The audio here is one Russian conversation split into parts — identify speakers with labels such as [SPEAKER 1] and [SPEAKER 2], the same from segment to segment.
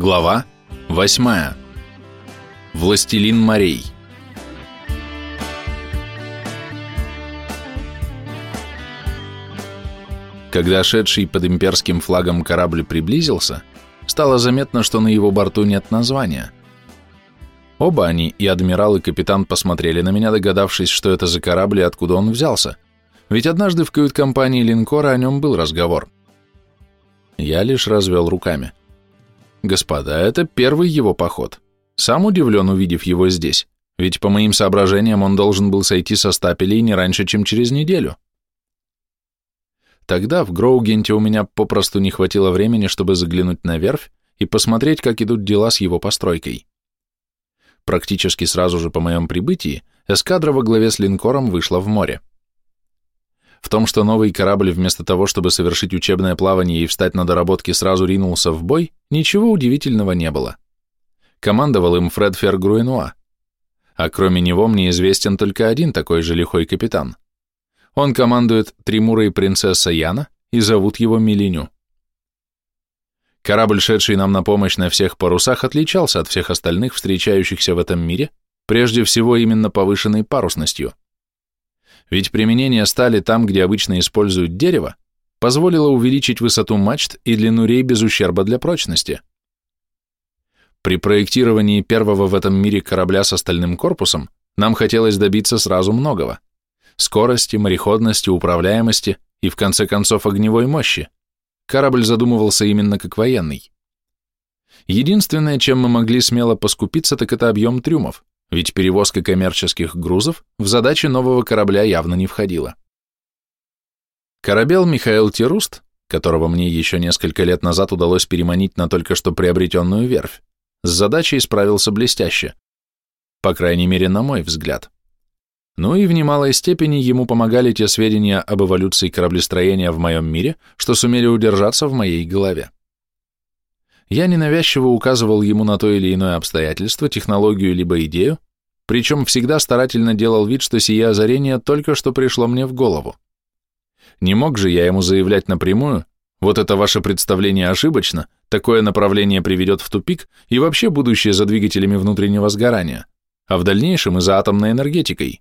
[SPEAKER 1] Глава 8. Властелин морей. Когда шедший под имперским флагом корабль приблизился, стало заметно, что на его борту нет названия. Оба они, и адмирал, и капитан, посмотрели на меня, догадавшись, что это за корабль и откуда он взялся. Ведь однажды в кают-компании линкора о нем был разговор. Я лишь развел руками. Господа, это первый его поход. Сам удивлен, увидев его здесь, ведь по моим соображениям он должен был сойти со стапелей не раньше, чем через неделю. Тогда в Гроугенте у меня попросту не хватило времени, чтобы заглянуть на верфь и посмотреть, как идут дела с его постройкой. Практически сразу же по моем прибытии эскадра во главе с линкором вышла в море. В том, что новый корабль вместо того, чтобы совершить учебное плавание и встать на доработки, сразу ринулся в бой, ничего удивительного не было. Командовал им Фред Фергруенуа. А кроме него мне известен только один такой же лихой капитан. Он командует Тримура и принцесса Яна, и зовут его Милиню. Корабль, шедший нам на помощь на всех парусах, отличался от всех остальных, встречающихся в этом мире, прежде всего именно повышенной парусностью. Ведь применение стали там, где обычно используют дерево, позволило увеличить высоту мачт и длину рей без ущерба для прочности. При проектировании первого в этом мире корабля с остальным корпусом нам хотелось добиться сразу многого – скорости, мореходности, управляемости и, в конце концов, огневой мощи. Корабль задумывался именно как военный. Единственное, чем мы могли смело поскупиться, так это объем трюмов ведь перевозка коммерческих грузов в задачи нового корабля явно не входила. Корабел Михаил Теруст, которого мне еще несколько лет назад удалось переманить на только что приобретенную верфь, с задачей справился блестяще, по крайней мере, на мой взгляд. Ну и в немалой степени ему помогали те сведения об эволюции кораблестроения в моем мире, что сумели удержаться в моей голове. Я ненавязчиво указывал ему на то или иное обстоятельство, технологию либо идею, причем всегда старательно делал вид, что сие озарение только что пришло мне в голову. Не мог же я ему заявлять напрямую, вот это ваше представление ошибочно, такое направление приведет в тупик и вообще будущее за двигателями внутреннего сгорания, а в дальнейшем и за атомной энергетикой.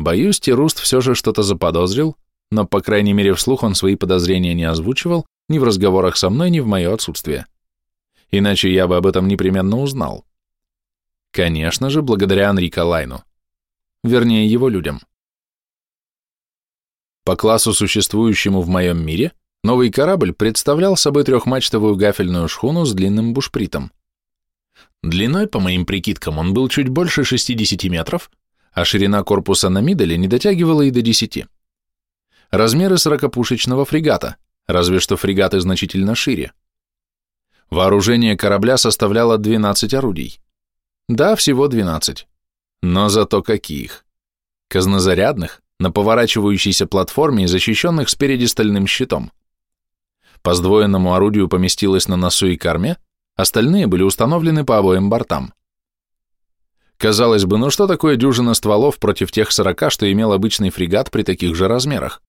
[SPEAKER 1] Боюсь, Теруст все же что-то заподозрил, но, по крайней мере, вслух он свои подозрения не озвучивал ни в разговорах со мной, ни в мое отсутствие. Иначе я бы об этом непременно узнал. Конечно же, благодаря Анрико Лайну. Вернее, его людям. По классу, существующему в моем мире, новый корабль представлял собой трехмачтовую гафельную шхуну с длинным бушпритом. Длиной, по моим прикидкам, он был чуть больше 60 метров, а ширина корпуса на миделе не дотягивала и до 10. Размеры сорокопушечного фрегата, разве что фрегаты значительно шире. Вооружение корабля составляло 12 орудий. Да, всего 12. Но зато каких. Казнозарядных, на поворачивающейся платформе и защищенных спереди стальным щитом. По сдвоенному орудию поместилось на носу и корме, остальные были установлены по обоим бортам. Казалось бы, ну что такое дюжина стволов против тех сорока, что имел обычный фрегат при таких же размерах?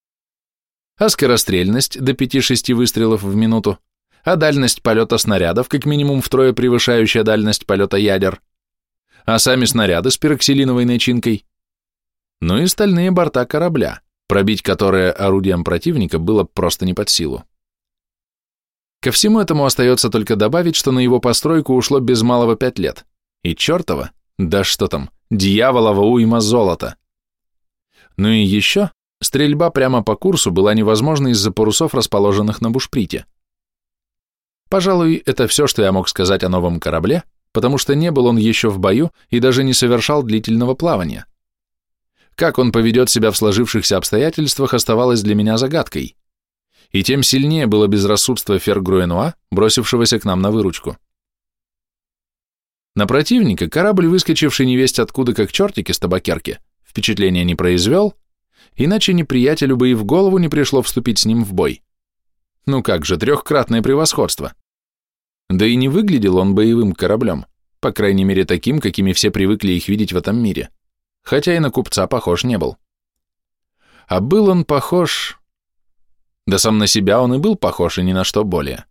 [SPEAKER 1] А скорострельность до 5-6 выстрелов в минуту, а дальность полета снарядов как минимум втрое превышающая дальность полета ядер, а сами снаряды с пероксилиновой начинкой, ну и стальные борта корабля, пробить которые орудием противника было просто не под силу. Ко всему этому остается только добавить, что на его постройку ушло без малого пять лет, и чертова, да что там, дьяволова уйма золота. Ну и еще Стрельба прямо по курсу была невозможна из-за парусов, расположенных на бушприте. Пожалуй, это все, что я мог сказать о новом корабле, потому что не был он еще в бою и даже не совершал длительного плавания. Как он поведет себя в сложившихся обстоятельствах, оставалось для меня загадкой. И тем сильнее было безрассудство Фергруэнуа, бросившегося к нам на выручку. На противника корабль, выскочивший невесть откуда как чертик из табакерки, впечатления не произвел, иначе неприятелю бы и в голову не пришло вступить с ним в бой. Ну как же, трехкратное превосходство. Да и не выглядел он боевым кораблем, по крайней мере таким, какими все привыкли их видеть в этом мире, хотя и на купца похож не был. А был он похож... Да сам на себя он и был похож, и ни на что более.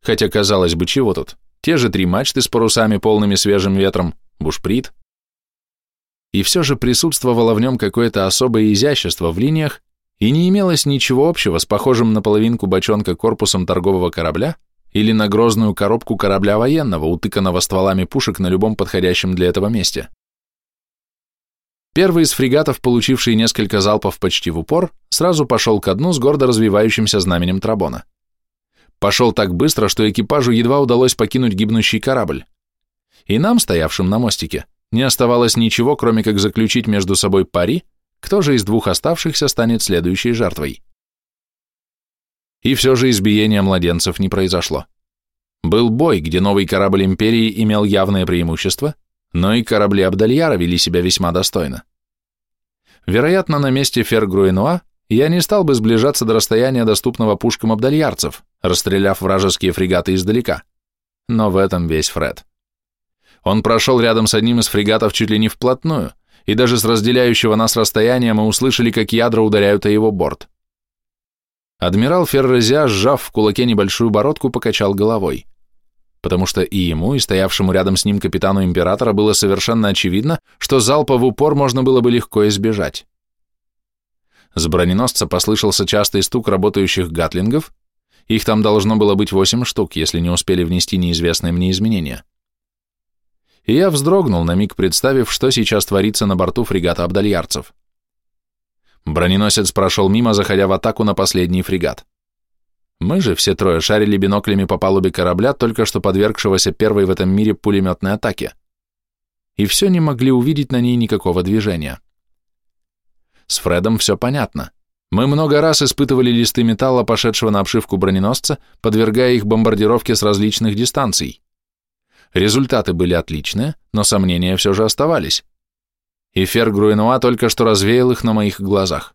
[SPEAKER 1] Хотя, казалось бы, чего тут? Те же три мачты с парусами, полными свежим ветром, бушприт. И все же присутствовало в нем какое-то особое изящество в линиях, и не имелось ничего общего с похожим на половинку бочонка корпусом торгового корабля или на грозную коробку корабля военного, утыканного стволами пушек на любом подходящем для этого месте. Первый из фрегатов, получивший несколько залпов почти в упор, сразу пошел ко дну с гордо развивающимся знаменем Трабона. Пошел так быстро, что экипажу едва удалось покинуть гибнущий корабль. И нам, стоявшим на мостике, не оставалось ничего, кроме как заключить между собой пари, кто же из двух оставшихся станет следующей жертвой. И все же избиение младенцев не произошло. Был бой, где новый корабль Империи имел явное преимущество, но и корабли Абдальяра вели себя весьма достойно. Вероятно, на месте Фергруэнуа я не стал бы сближаться до расстояния, доступного пушкам абдальярцев, расстреляв вражеские фрегаты издалека. Но в этом весь Фред. Он прошел рядом с одним из фрегатов чуть ли не вплотную, и даже с разделяющего нас расстояния мы услышали, как ядра ударяют о его борт. Адмирал Феррезя, сжав в кулаке небольшую бородку, покачал головой потому что и ему, и стоявшему рядом с ним капитану императора было совершенно очевидно, что залпа в упор можно было бы легко избежать. С броненосца послышался частый стук работающих гатлингов, их там должно было быть восемь штук, если не успели внести неизвестные мне изменения. И я вздрогнул на миг, представив, что сейчас творится на борту фрегата Абдальярцев. Броненосец прошел мимо, заходя в атаку на последний фрегат. Мы же все трое шарили биноклями по палубе корабля, только что подвергшегося первой в этом мире пулеметной атаке. И все не могли увидеть на ней никакого движения. С Фредом все понятно. Мы много раз испытывали листы металла, пошедшего на обшивку броненосца, подвергая их бомбардировке с различных дистанций. Результаты были отличные, но сомнения все же оставались. И Фергруэнуа только что развеял их на моих глазах.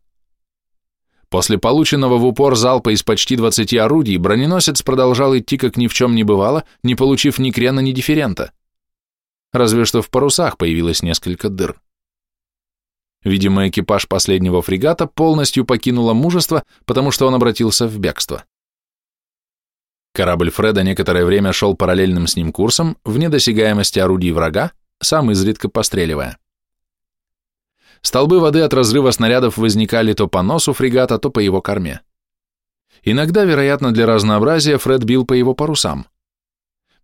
[SPEAKER 1] После полученного в упор залпа из почти 20 орудий броненосец продолжал идти, как ни в чем не бывало, не получив ни крена, ни дифферента. Разве что в парусах появилось несколько дыр. Видимо, экипаж последнего фрегата полностью покинуло мужество, потому что он обратился в бегство. Корабль Фреда некоторое время шел параллельным с ним курсом, вне досягаемости орудий врага, сам изредка постреливая. Столбы воды от разрыва снарядов возникали то по носу фрегата, то по его корме. Иногда, вероятно, для разнообразия Фред бил по его парусам.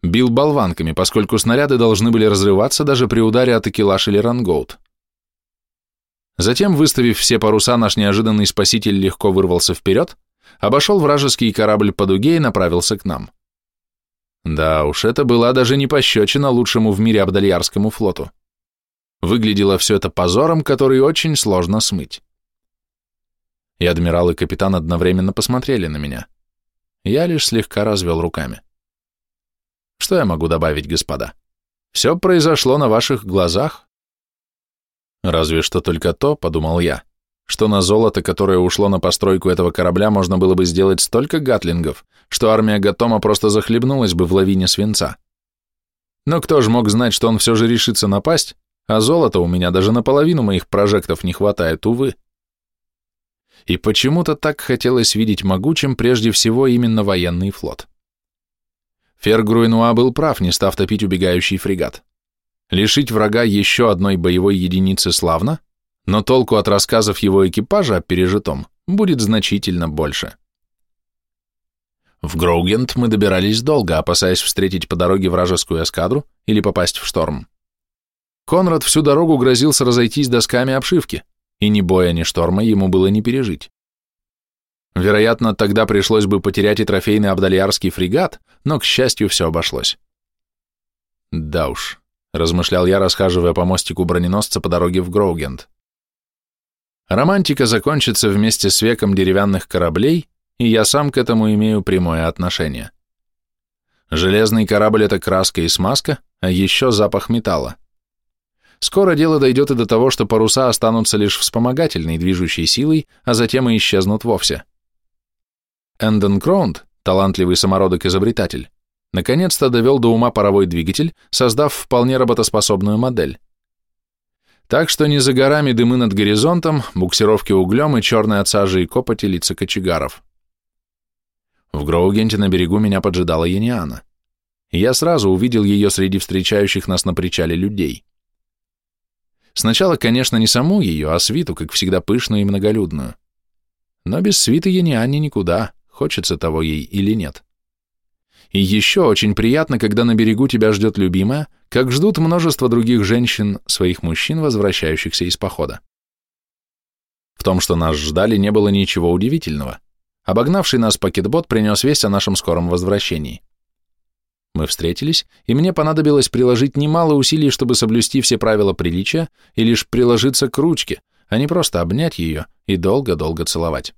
[SPEAKER 1] Бил болванками, поскольку снаряды должны были разрываться даже при ударе от экилаш или рангоут. Затем, выставив все паруса, наш неожиданный спаситель легко вырвался вперед, обошел вражеский корабль по дуге и направился к нам. Да уж, это была даже не пощечина лучшему в мире Абдальярскому флоту. Выглядело все это позором, который очень сложно смыть. И адмирал, и капитан одновременно посмотрели на меня. Я лишь слегка развел руками. Что я могу добавить, господа? Все произошло на ваших глазах. Разве что только то, подумал я, что на золото, которое ушло на постройку этого корабля, можно было бы сделать столько гатлингов, что армия Гатома просто захлебнулась бы в лавине свинца. Но кто же мог знать, что он все же решится напасть, а золота у меня даже наполовину моих прожектов не хватает, увы. И почему-то так хотелось видеть могучим прежде всего именно военный флот. Фергруенуа был прав, не став топить убегающий фрегат. Лишить врага еще одной боевой единицы славно, но толку от рассказов его экипажа о пережитом будет значительно больше. В Гроугент мы добирались долго, опасаясь встретить по дороге вражескую эскадру или попасть в шторм. Конрад всю дорогу грозился разойтись досками обшивки, и ни боя, ни шторма ему было не пережить. Вероятно, тогда пришлось бы потерять и трофейный абдальярский фрегат, но, к счастью, все обошлось. Да уж, размышлял я, расхаживая по мостику броненосца по дороге в Гроугент. Романтика закончится вместе с веком деревянных кораблей, и я сам к этому имею прямое отношение. Железный корабль — это краска и смазка, а еще запах металла. Скоро дело дойдет и до того, что паруса останутся лишь вспомогательной движущей силой, а затем и исчезнут вовсе. Энден Кроунд, талантливый самородок-изобретатель, наконец-то довел до ума паровой двигатель, создав вполне работоспособную модель. Так что не за горами дымы над горизонтом, буксировки углем и черные от сажи и копоти лица кочегаров. В Гроугенте на берегу меня поджидала Яниана. Я сразу увидел ее среди встречающих нас на причале людей. Сначала, конечно, не саму ее, а свиту, как всегда, пышную и многолюдную. Но без свиты Яниане никуда, хочется того ей или нет. И еще очень приятно, когда на берегу тебя ждет любимая, как ждут множество других женщин, своих мужчин, возвращающихся из похода. В том, что нас ждали, не было ничего удивительного. Обогнавший нас пакетбот принес весть о нашем скором возвращении. Мы встретились, и мне понадобилось приложить немало усилий, чтобы соблюсти все правила приличия и лишь приложиться к ручке, а не просто обнять ее и долго-долго целовать.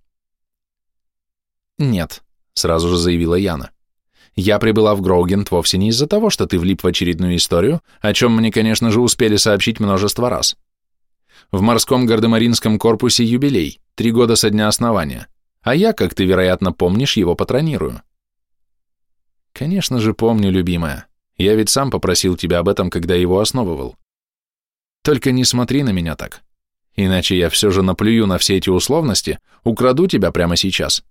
[SPEAKER 1] «Нет», — сразу же заявила Яна. «Я прибыла в Гроугент вовсе не из-за того, что ты влип в очередную историю, о чем мне, конечно же, успели сообщить множество раз. В морском гардемаринском корпусе юбилей, три года со дня основания, а я, как ты, вероятно, помнишь, его патронирую». «Конечно же помню, любимая. Я ведь сам попросил тебя об этом, когда его основывал. Только не смотри на меня так. Иначе я все же наплюю на все эти условности, украду тебя прямо сейчас.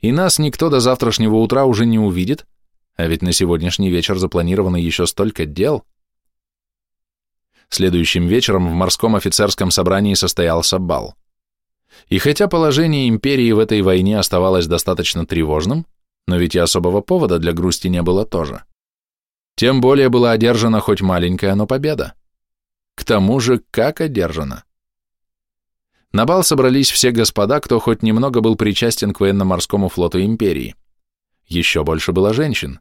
[SPEAKER 1] И нас никто до завтрашнего утра уже не увидит, а ведь на сегодняшний вечер запланировано еще столько дел. Следующим вечером в морском офицерском собрании состоялся бал. И хотя положение империи в этой войне оставалось достаточно тревожным, но ведь и особого повода для грусти не было тоже. Тем более была одержана хоть маленькая, но победа. К тому же, как одержана. На бал собрались все господа, кто хоть немного был причастен к военно-морскому флоту империи. Еще больше было женщин.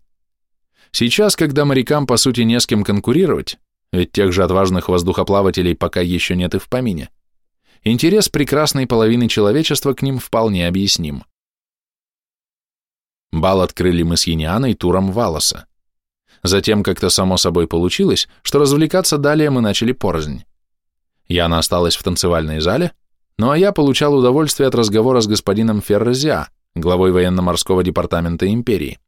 [SPEAKER 1] Сейчас, когда морякам по сути не с кем конкурировать, ведь тех же отважных воздухоплавателей пока еще нет и в помине, интерес прекрасной половины человечества к ним вполне объясним. Бал открыли мы с Янианой туром Валоса. Затем как-то само собой получилось, что развлекаться далее мы начали порознь. Яна осталась в танцевальной зале, ну а я получал удовольствие от разговора с господином Ферразиа, главой военно-морского департамента империи.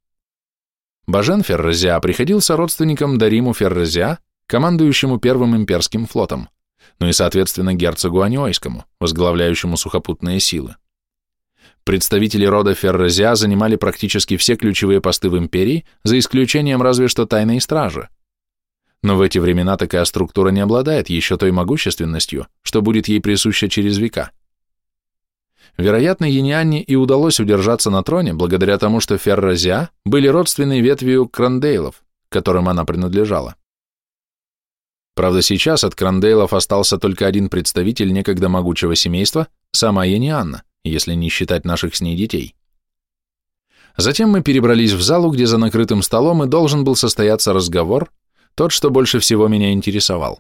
[SPEAKER 1] Бажен Ферразиа приходился родственником Дариму Ферразиа, командующему Первым имперским флотом, ну и, соответственно, герцогу Аниойскому, возглавляющему сухопутные силы. Представители рода Ферразиа занимали практически все ключевые посты в империи, за исключением разве что тайной стражи, но в эти времена такая структура не обладает еще той могущественностью, что будет ей присуща через века. Вероятно, Янианне и удалось удержаться на троне благодаря тому, что Ферразиа были родственной ветвью Крандейлов, которым она принадлежала. Правда, сейчас от Крандейлов остался только один представитель некогда могучего семейства, сама Янианна, если не считать наших с ней детей. Затем мы перебрались в залу, где за накрытым столом и должен был состояться разговор, тот, что больше всего меня интересовал.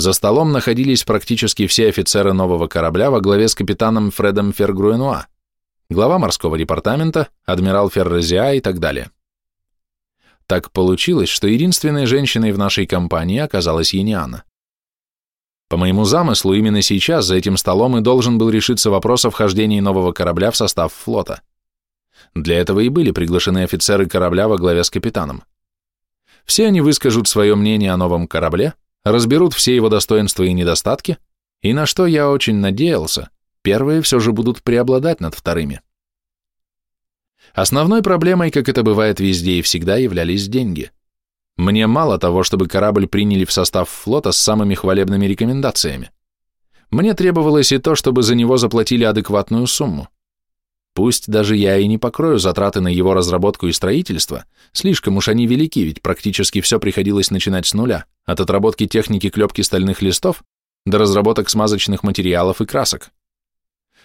[SPEAKER 1] За столом находились практически все офицеры нового корабля во главе с капитаном Фредом Фергруенуа, глава морского департамента, адмирал Феррезиа и так далее. Так получилось, что единственной женщиной в нашей компании оказалась Яниана. По моему замыслу, именно сейчас за этим столом и должен был решиться вопрос о вхождении нового корабля в состав флота. Для этого и были приглашены офицеры корабля во главе с капитаном. Все они выскажут свое мнение о новом корабле, разберут все его достоинства и недостатки, и на что я очень надеялся, первые все же будут преобладать над вторыми. Основной проблемой, как это бывает везде и всегда, являлись деньги. Мне мало того, чтобы корабль приняли в состав флота с самыми хвалебными рекомендациями. Мне требовалось и то, чтобы за него заплатили адекватную сумму. Пусть даже я и не покрою затраты на его разработку и строительство, слишком уж они велики, ведь практически все приходилось начинать с нуля, от отработки техники клепки стальных листов до разработок смазочных материалов и красок.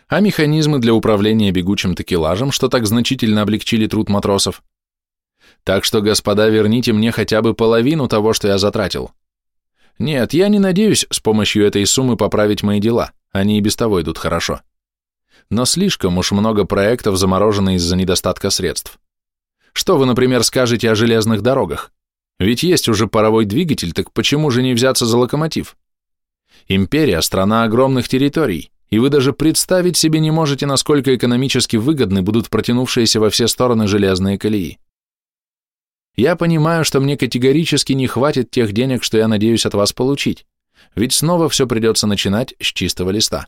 [SPEAKER 1] А механизмы для управления бегучим такелажем, что так значительно облегчили труд матросов. Так что, господа, верните мне хотя бы половину того, что я затратил. Нет, я не надеюсь с помощью этой суммы поправить мои дела, они и без того идут хорошо но слишком уж много проектов заморожено из-за недостатка средств. Что вы, например, скажете о железных дорогах? Ведь есть уже паровой двигатель, так почему же не взяться за локомотив? Империя – страна огромных территорий, и вы даже представить себе не можете, насколько экономически выгодны будут протянувшиеся во все стороны железные колеи. Я понимаю, что мне категорически не хватит тех денег, что я надеюсь от вас получить, ведь снова все придется начинать с чистого листа.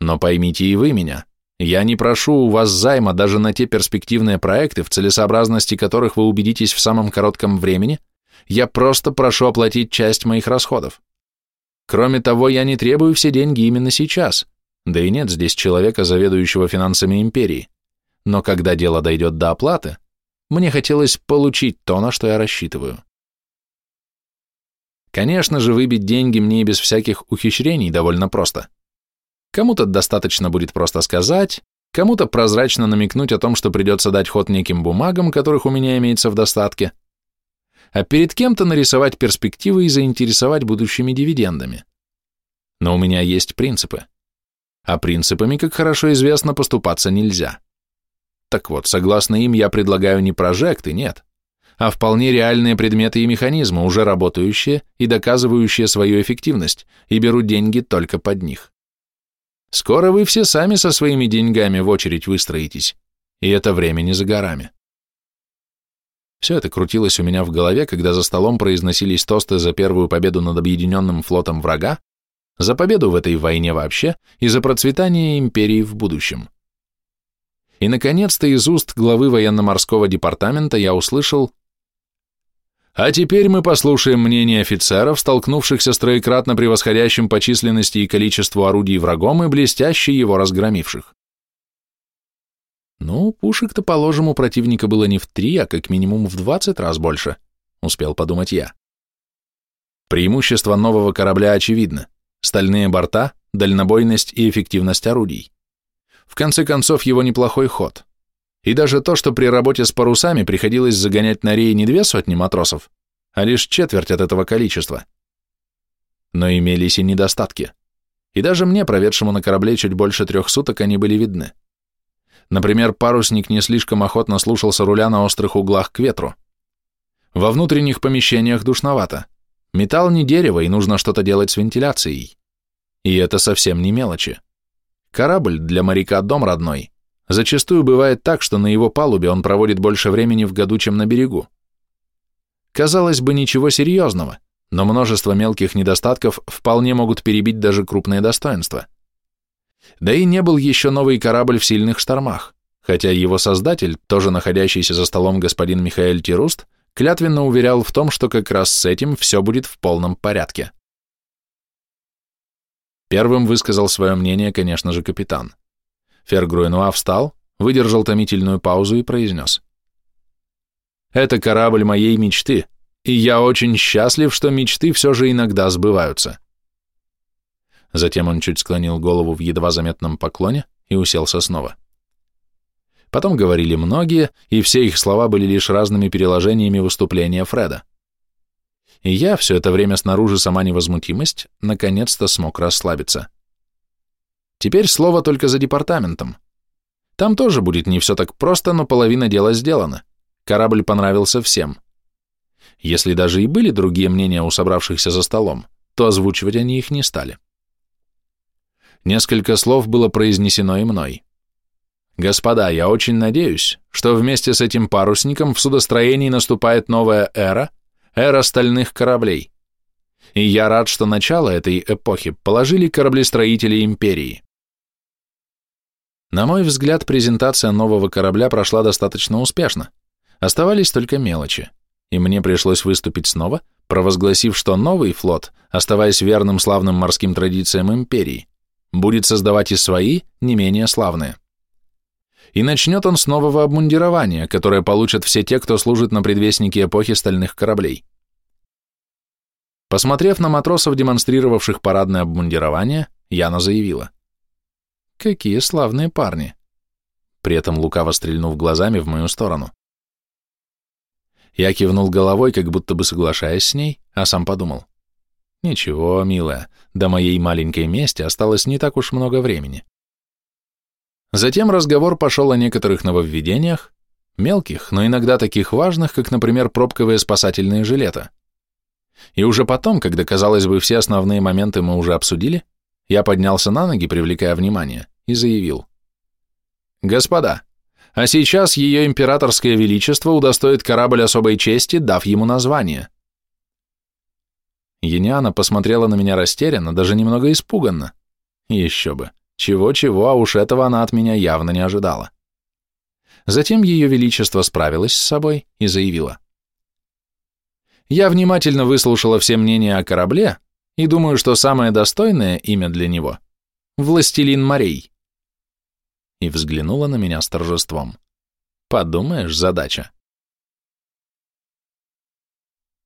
[SPEAKER 1] Но поймите и вы меня, Я не прошу у вас займа даже на те перспективные проекты, в целесообразности которых вы убедитесь в самом коротком времени, я просто прошу оплатить часть моих расходов. Кроме того, я не требую все деньги именно сейчас, да и нет здесь человека, заведующего финансами империи. Но когда дело дойдет до оплаты, мне хотелось получить то, на что я рассчитываю. Конечно же, выбить деньги мне без всяких ухищрений довольно просто. Кому-то достаточно будет просто сказать, кому-то прозрачно намекнуть о том, что придется дать ход неким бумагам, которых у меня имеется в достатке, а перед кем-то нарисовать перспективы и заинтересовать будущими дивидендами. Но у меня есть принципы. А принципами, как хорошо известно, поступаться нельзя. Так вот, согласно им, я предлагаю не прожекты, нет, а вполне реальные предметы и механизмы, уже работающие и доказывающие свою эффективность, и берут деньги только под них. Скоро вы все сами со своими деньгами в очередь выстроитесь, и это время не за горами. Все это крутилось у меня в голове, когда за столом произносились тосты за первую победу над объединенным флотом врага, за победу в этой войне вообще и за процветание империи в будущем. И, наконец-то, из уст главы военно-морского департамента я услышал а теперь мы послушаем мнение офицеров, столкнувшихся с троекратно превосходящим по численности и количеству орудий врагом и блестяще его разгромивших. Ну, пушек-то, положим, у противника было не в три, а как минимум в двадцать раз больше, успел подумать я. Преимущество нового корабля очевидно. Стальные борта, дальнобойность и эффективность орудий. В конце концов, его неплохой ход. И даже то, что при работе с парусами приходилось загонять на рей не две сотни матросов, а лишь четверть от этого количества. Но имелись и недостатки. И даже мне, проведшему на корабле чуть больше трех суток, они были видны. Например, парусник не слишком охотно слушался руля на острых углах к ветру. Во внутренних помещениях душновато. Металл не дерево, и нужно что-то делать с вентиляцией. И это совсем не мелочи. Корабль для моряка дом родной, Зачастую бывает так, что на его палубе он проводит больше времени в году, чем на берегу. Казалось бы, ничего серьезного, но множество мелких недостатков вполне могут перебить даже крупные достоинства. Да и не был еще новый корабль в сильных штормах, хотя его создатель, тоже находящийся за столом господин Михаил Тируст, клятвенно уверял в том, что как раз с этим все будет в полном порядке. Первым высказал свое мнение, конечно же, капитан. Фергруэнуа встал, выдержал томительную паузу и произнес. «Это корабль моей мечты, и я очень счастлив, что мечты все же иногда сбываются». Затем он чуть склонил голову в едва заметном поклоне и уселся снова. Потом говорили многие, и все их слова были лишь разными переложениями выступления Фреда. И я, все это время снаружи сама невозмутимость, наконец-то смог расслабиться. Теперь слово только за департаментом. Там тоже будет не все так просто, но половина дела сделана. Корабль понравился всем. Если даже и были другие мнения у собравшихся за столом, то озвучивать они их не стали. Несколько слов было произнесено и мной. Господа, я очень надеюсь, что вместе с этим парусником в судостроении наступает новая эра, эра стальных кораблей. И я рад, что начало этой эпохи положили кораблестроители империи. На мой взгляд, презентация нового корабля прошла достаточно успешно. Оставались только мелочи, и мне пришлось выступить снова, провозгласив, что новый флот, оставаясь верным славным морским традициям империи, будет создавать и свои, не менее славные. И начнет он с нового обмундирования, которое получат все те, кто служит на предвестнике эпохи стальных кораблей. Посмотрев на матросов, демонстрировавших парадное обмундирование, Яна заявила. Какие славные парни. При этом лукаво стрельнув глазами в мою сторону. Я кивнул головой, как будто бы соглашаясь с ней, а сам подумал. Ничего, милая, до моей маленькой мести осталось не так уж много времени. Затем разговор пошел о некоторых нововведениях, мелких, но иногда таких важных, как, например, пробковые спасательные жилеты. И уже потом, когда, казалось бы, все основные моменты мы уже обсудили, я поднялся на ноги, привлекая внимание, и заявил. «Господа, а сейчас ее императорское величество удостоит корабль особой чести, дав ему название». Ениана посмотрела на меня растерянно, даже немного испуганно. Еще бы, Чего-чего, а уж этого она от меня явно не ожидала. Затем Ее Величество справилось с собой и заявила. «Я внимательно выслушала все мнения о корабле и думаю, что самое достойное имя для него — «Властелин морей». И взглянула на меня с торжеством. «Подумаешь, задача».